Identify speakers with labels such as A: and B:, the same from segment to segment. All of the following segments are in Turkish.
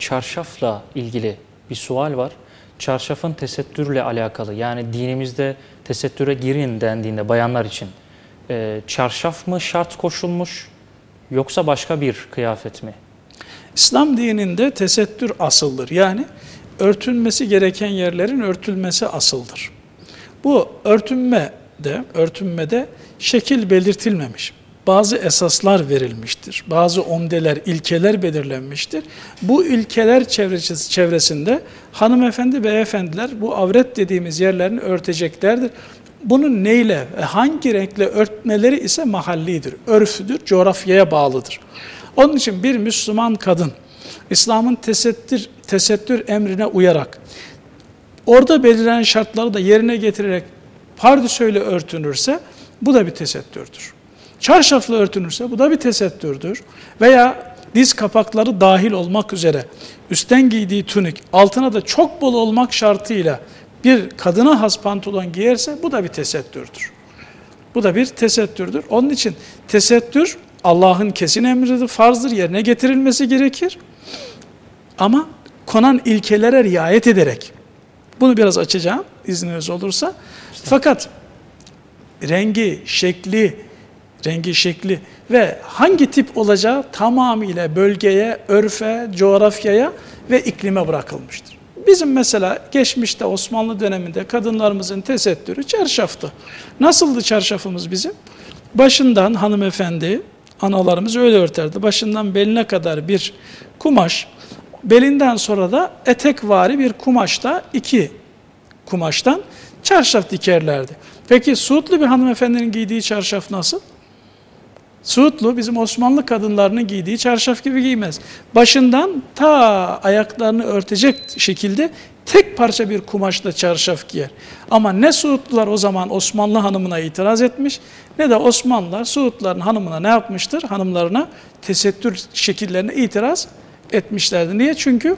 A: çarşafla ilgili bir sual var. Çarşafın tesettürle alakalı yani dinimizde tesettüre girin dendiğinde bayanlar için e, çarşaf mı şart koşulmuş yoksa başka bir kıyafet mi?
B: İslam dininde tesettür asıldır. Yani örtülmesi gereken yerlerin örtülmesi asıldır. Bu örtünme de, örtünmede şekil belirtilmemiş. Bazı esaslar verilmiştir. Bazı omdeler, ilkeler belirlenmiştir. Bu ilkeler çevresinde hanımefendi, beyefendiler bu avret dediğimiz yerlerini örteceklerdir. Bunun neyle hangi renkle örtmeleri ise mahallidir, örfüdür, coğrafyaya bağlıdır. Onun için bir Müslüman kadın İslam'ın tesettür, tesettür emrine uyarak orada belirlenen şartları da yerine getirerek pardüsöyle örtünürse bu da bir tesettürdür. Çarşafla örtünürse bu da bir tesettürdür. Veya diz kapakları dahil olmak üzere üstten giydiği tunik altına da çok bol olmak şartıyla bir kadına has pantolon giyerse bu da bir tesettürdür. Bu da bir tesettürdür. Onun için tesettür Allah'ın kesin emridir, farzdır, yerine getirilmesi gerekir. Ama konan ilkelere riayet ederek, bunu biraz açacağım izniniz olursa. Fakat rengi, şekli, rengi, şekli ve hangi tip olacağı tamamıyla bölgeye, örfe, coğrafyaya ve iklime bırakılmıştır. Bizim mesela geçmişte Osmanlı döneminde kadınlarımızın tesettürü çarşaftı. Nasıldı çarşafımız bizim? Başından hanımefendi, analarımız öyle örterdi. Başından beline kadar bir kumaş, belinden sonra da etekvari bir kumaşta iki kumaştan çarşaf dikerlerdi. Peki Suudlu bir hanımefendinin giydiği çarşaf nasıl? Suudlu bizim Osmanlı kadınlarının giydiği çarşaf gibi giymez. Başından ta ayaklarını örtecek şekilde tek parça bir kumaşla çarşaf giyer. Ama ne Suudlular o zaman Osmanlı hanımına itiraz etmiş ne de Osmanlılar Suudluların hanımına ne yapmıştır? Hanımlarına tesettür şekillerine itiraz etmişlerdi. Niye? Çünkü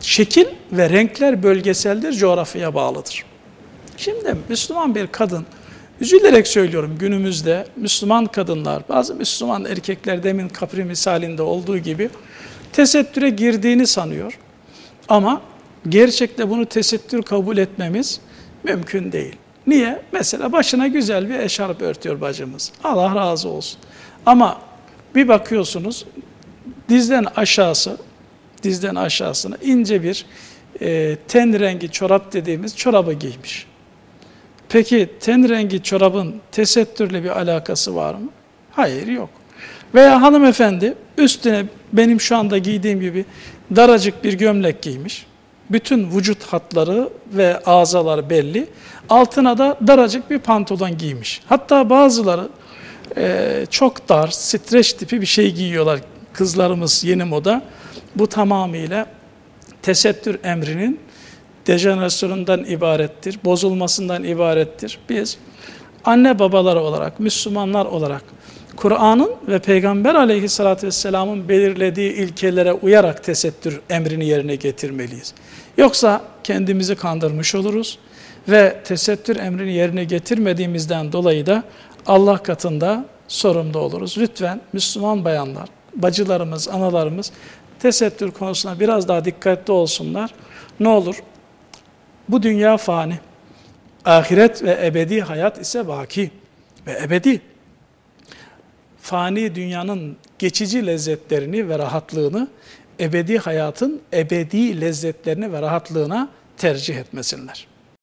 B: şekil ve renkler bölgeseldir, coğrafyaya bağlıdır. Şimdi Müslüman bir kadın Üzülerek söylüyorum günümüzde Müslüman kadınlar, bazı Müslüman erkekler demin kapri misalinde olduğu gibi tesettüre girdiğini sanıyor. Ama gerçekte bunu tesettür kabul etmemiz mümkün değil. Niye? Mesela başına güzel bir eşarp örtüyor bacımız. Allah razı olsun. Ama bir bakıyorsunuz dizden aşağısı, dizden aşağısına ince bir e, ten rengi çorap dediğimiz çorabı giymiş. Peki ten rengi çorabın tesettürle bir alakası var mı? Hayır yok. Veya hanımefendi üstüne benim şu anda giydiğim gibi daracık bir gömlek giymiş. Bütün vücut hatları ve ağzaları belli. Altına da daracık bir pantolon giymiş. Hatta bazıları e, çok dar, streç tipi bir şey giyiyorlar. Kızlarımız yeni moda. Bu tamamıyla tesettür emrinin dejenerasyonundan ibarettir, bozulmasından ibarettir. Biz anne babalar olarak, Müslümanlar olarak Kur'an'ın ve Peygamber aleyhissalatü vesselamın belirlediği ilkelere uyarak tesettür emrini yerine getirmeliyiz. Yoksa kendimizi kandırmış oluruz ve tesettür emrini yerine getirmediğimizden dolayı da Allah katında sorumlu oluruz. Lütfen Müslüman bayanlar, bacılarımız, analarımız tesettür konusuna biraz daha dikkatli olsunlar. Ne olur bu dünya fani. Ahiret ve ebedi hayat ise baki ve ebedi. Fani dünyanın geçici lezzetlerini ve rahatlığını ebedi hayatın ebedi lezzetlerini ve rahatlığına tercih etmesinler.